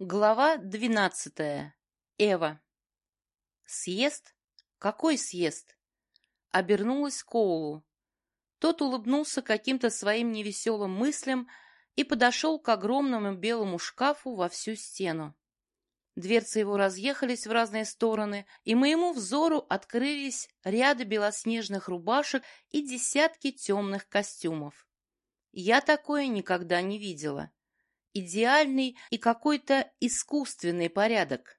Глава двенадцатая. Эва. Съезд? Какой съезд? Обернулась Коулу. Тот улыбнулся каким-то своим невеселым мыслям и подошел к огромному белому шкафу во всю стену. Дверцы его разъехались в разные стороны, и моему взору открылись ряды белоснежных рубашек и десятки темных костюмов. Я такое никогда не видела идеальный и какой-то искусственный порядок.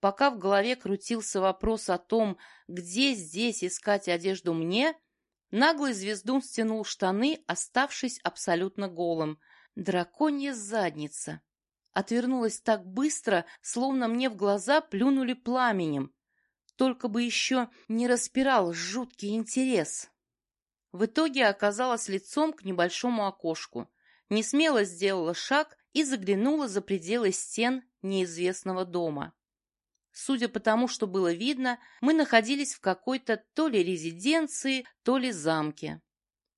Пока в голове крутился вопрос о том, где здесь искать одежду мне, наглый звездун стянул штаны, оставшись абсолютно голым. Драконья задница. Отвернулась так быстро, словно мне в глаза плюнули пламенем. Только бы еще не распирал жуткий интерес. В итоге оказалась лицом к небольшому окошку. Несмело сделала шаг и заглянула за пределы стен неизвестного дома. Судя по тому, что было видно, мы находились в какой-то то ли резиденции, то ли замке.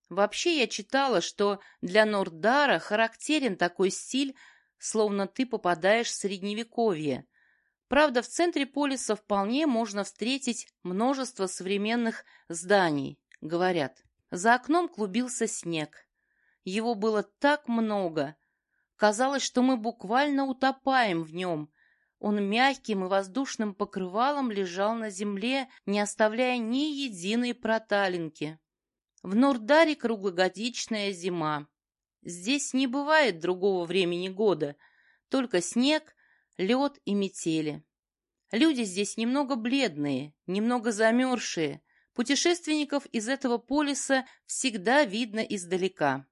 Вообще я читала, что для Нордара характерен такой стиль, словно ты попадаешь в Средневековье. Правда, в центре полиса вполне можно встретить множество современных зданий, говорят. За окном клубился снег. Его было так много, Казалось, что мы буквально утопаем в нем. Он мягким и воздушным покрывалом лежал на земле, не оставляя ни единой проталинки. В Нордаре круглогодичная зима. Здесь не бывает другого времени года, только снег, лед и метели. Люди здесь немного бледные, немного замерзшие. Путешественников из этого полиса всегда видно издалека.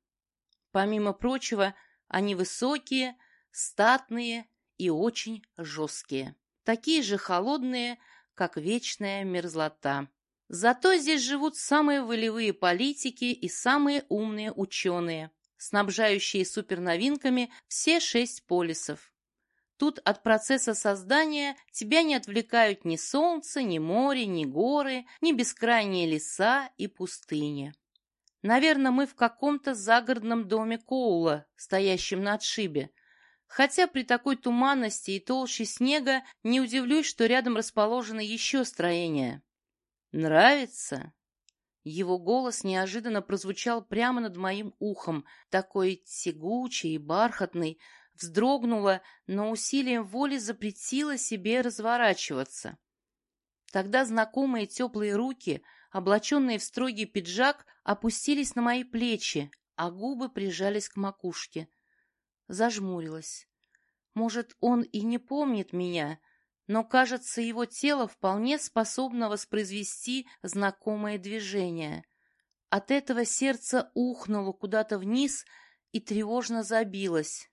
Помимо прочего, они высокие, статные и очень жесткие. Такие же холодные, как вечная мерзлота. Зато здесь живут самые волевые политики и самые умные ученые, снабжающие суперновинками все шесть полисов. Тут от процесса создания тебя не отвлекают ни солнце, ни море, ни горы, ни бескрайние леса и пустыни. Наверное, мы в каком-то загородном доме Коула, стоящем на отшибе. Хотя при такой туманности и толще снега не удивлюсь, что рядом расположено еще строение. «Нравится?» Его голос неожиданно прозвучал прямо над моим ухом, такой тягучий и бархатный, вздрогнула, но усилием воли запретила себе разворачиваться. Тогда знакомые теплые руки — облаченные в строгий пиджак, опустились на мои плечи, а губы прижались к макушке. Зажмурилась. Может, он и не помнит меня, но, кажется, его тело вполне способно воспроизвести знакомое движение. От этого сердце ухнуло куда-то вниз и тревожно забилось.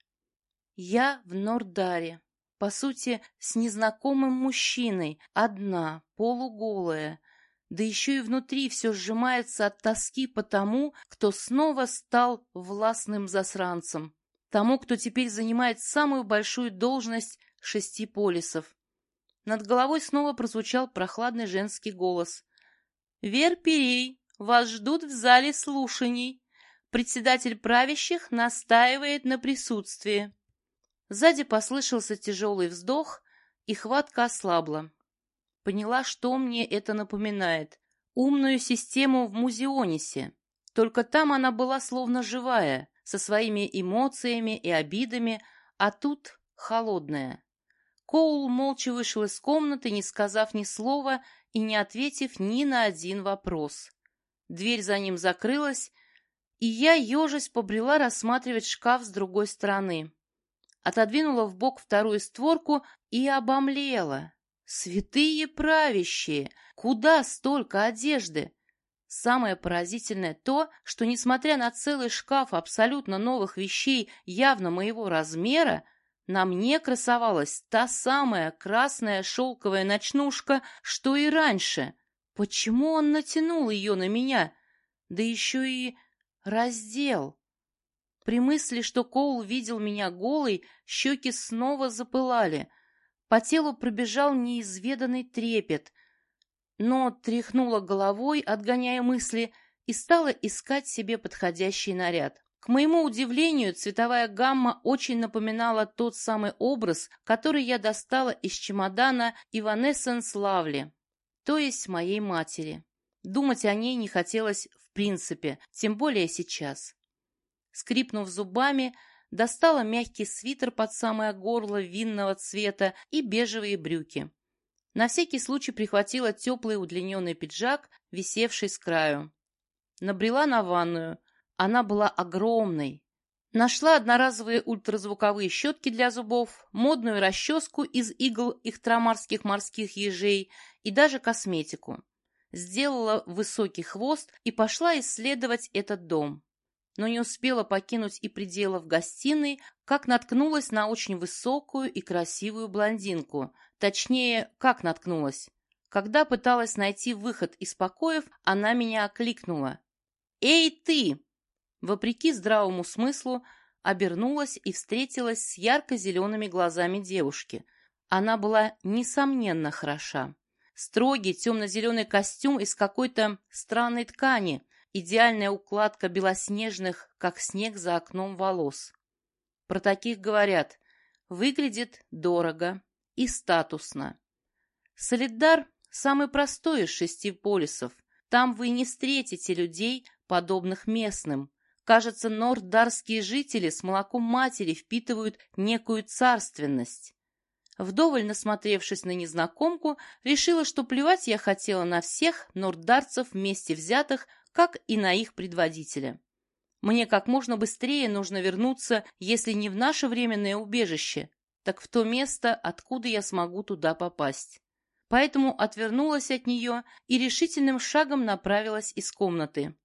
Я в Нордаре, по сути, с незнакомым мужчиной, одна, полуголая, да еще и внутри все сжимается от тоски по тому, кто снова стал властным засранцем, тому, кто теперь занимает самую большую должность шести полисов. Над головой снова прозвучал прохладный женский голос. «Вер Перей, вас ждут в зале слушаний. Председатель правящих настаивает на присутствии». Сзади послышался тяжелый вздох, и хватка ослабла. Поняла, что мне это напоминает. Умную систему в Музеонисе. Только там она была словно живая, со своими эмоциями и обидами, а тут холодная. Коул молча вышел из комнаты, не сказав ни слова и не ответив ни на один вопрос. Дверь за ним закрылась, и я, ежась, побрела рассматривать шкаф с другой стороны. Отодвинула в бок вторую створку и обомлела. Святые правящие! Куда столько одежды? Самое поразительное то, что, несмотря на целый шкаф абсолютно новых вещей явно моего размера, на мне красовалась та самая красная шелковая ночнушка, что и раньше. Почему он натянул ее на меня? Да еще и раздел. При мысли, что Коул видел меня голой, щеки снова запылали — по телу пробежал неизведанный трепет, но тряхнула головой, отгоняя мысли, и стала искать себе подходящий наряд. К моему удивлению, цветовая гамма очень напоминала тот самый образ, который я достала из чемодана Иванессенс Лавли, то есть моей матери. Думать о ней не хотелось в принципе, тем более сейчас. Скрипнув зубами, достала мягкий свитер под самое горло винного цвета и бежевые брюки. На всякий случай прихватила теплый удлиненный пиджак, висевший с краю. Набрела на ванную. Она была огромной. Нашла одноразовые ультразвуковые щетки для зубов, модную расческу из игл ихтрамарских морских ежей и даже косметику. Сделала высокий хвост и пошла исследовать этот дом но не успела покинуть и пределов гостиной, как наткнулась на очень высокую и красивую блондинку. Точнее, как наткнулась. Когда пыталась найти выход из покоев, она меня окликнула. «Эй, ты!» Вопреки здравому смыслу, обернулась и встретилась с ярко-зелеными глазами девушки. Она была, несомненно, хороша. Строгий темно-зеленый костюм из какой-то странной ткани – идеальная укладка белоснежных, как снег за окном волос. Про таких говорят, выглядит дорого и статусно. Солидар – самый простой из шести полисов. Там вы не встретите людей, подобных местным. Кажется, норддарские жители с молоком матери впитывают некую царственность. Вдоволь насмотревшись на незнакомку, решила, что плевать я хотела на всех норддарцев вместе взятых, как и на их предводителя. Мне как можно быстрее нужно вернуться, если не в наше временное убежище, так в то место, откуда я смогу туда попасть. Поэтому отвернулась от нее и решительным шагом направилась из комнаты.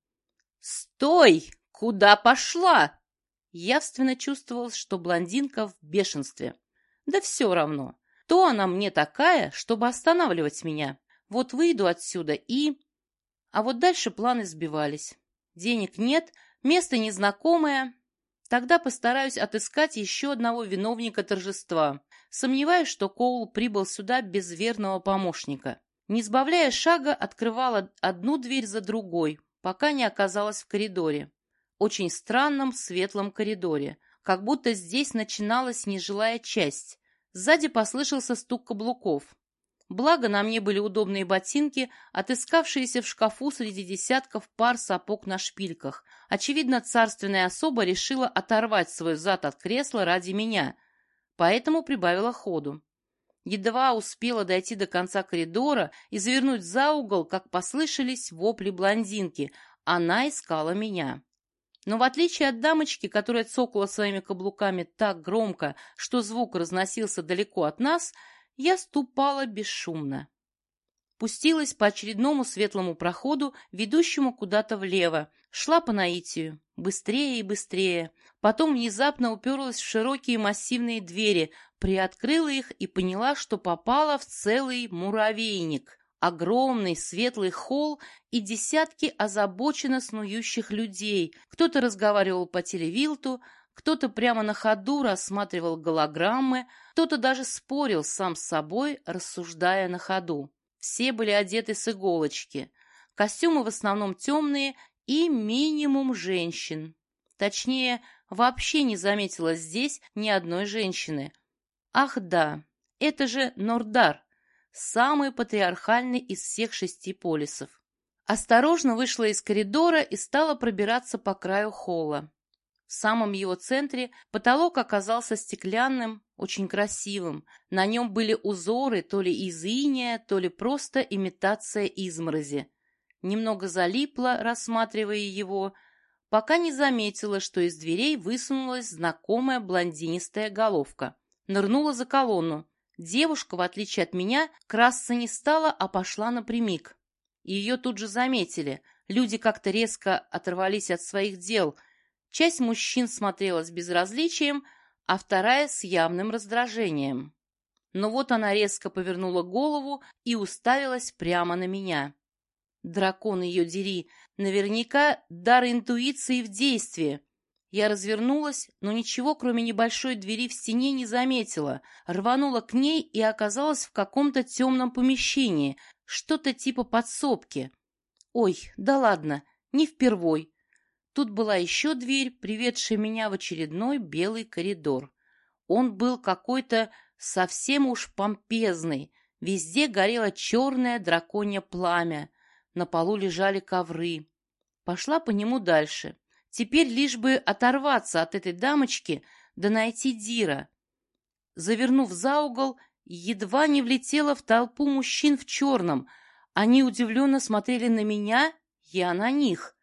«Стой! Куда пошла?» Явственно чувствовалось, что блондинка в бешенстве. Да все равно. То она мне такая, чтобы останавливать меня. Вот выйду отсюда и... А вот дальше планы сбивались. Денег нет, место незнакомое. Тогда постараюсь отыскать еще одного виновника торжества. Сомневаюсь, что Коул прибыл сюда без верного помощника. Не сбавляя шага, открывала одну дверь за другой, пока не оказалась в коридоре. Очень странном светлом коридоре, как будто здесь начиналась нежилая часть. Сзади послышался стук каблуков. Благо на мне были удобные ботинки, отыскавшиеся в шкафу среди десятков пар сапог на шпильках. Очевидно, царственная особа решила оторвать свой зад от кресла ради меня, поэтому прибавила ходу. Едва успела дойти до конца коридора и завернуть за угол, как послышались вопли блондинки. Она искала меня. Но в отличие от дамочки, которая цокала своими каблуками так громко, что звук разносился далеко от нас, я ступала бесшумно. Пустилась по очередному светлому проходу, ведущему куда-то влево, шла по наитию, быстрее и быстрее. Потом внезапно уперлась в широкие массивные двери, приоткрыла их и поняла, что попала в целый муравейник. Огромный светлый холл и десятки озабоченно снующих людей. Кто-то разговаривал по телевилту, кто-то прямо на ходу рассматривал голограммы, кто-то даже спорил сам с собой, рассуждая на ходу. Все были одеты с иголочки. Костюмы в основном темные и минимум женщин. Точнее, вообще не заметила здесь ни одной женщины. Ах да, это же Нордар, самый патриархальный из всех шести полисов. Осторожно вышла из коридора и стала пробираться по краю холла. В самом его центре потолок оказался стеклянным, очень красивым. На нем были узоры то ли из иния, то ли просто имитация изморози. Немного залипла, рассматривая его, пока не заметила, что из дверей высунулась знакомая блондинистая головка. Нырнула за колонну. Девушка, в отличие от меня, красться не стала, а пошла напрямик. Ее тут же заметили. Люди как-то резко оторвались от своих дел – Часть мужчин смотрела с безразличием, а вторая с явным раздражением. Но вот она резко повернула голову и уставилась прямо на меня. Дракон ее дери, наверняка дар интуиции в действии. Я развернулась, но ничего, кроме небольшой двери в стене, не заметила. Рванула к ней и оказалась в каком-то темном помещении, что-то типа подсобки. Ой, да ладно, не впервой. Тут была еще дверь, приведшая меня в очередной белый коридор. Он был какой-то совсем уж помпезный. Везде горело черное драконье пламя. На полу лежали ковры. Пошла по нему дальше. Теперь лишь бы оторваться от этой дамочки да найти Дира. Завернув за угол, едва не влетела в толпу мужчин в черном. Они удивленно смотрели на меня, я на них.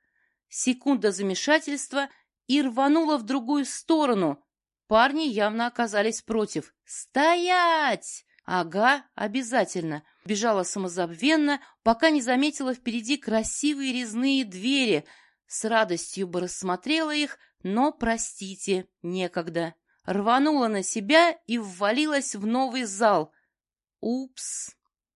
Секунда замешательства и рванула в другую сторону. Парни явно оказались против. «Стоять!» «Ага, обязательно!» Бежала самозабвенно, пока не заметила впереди красивые резные двери. С радостью бы рассмотрела их, но, простите, некогда. Рванула на себя и ввалилась в новый зал. Упс!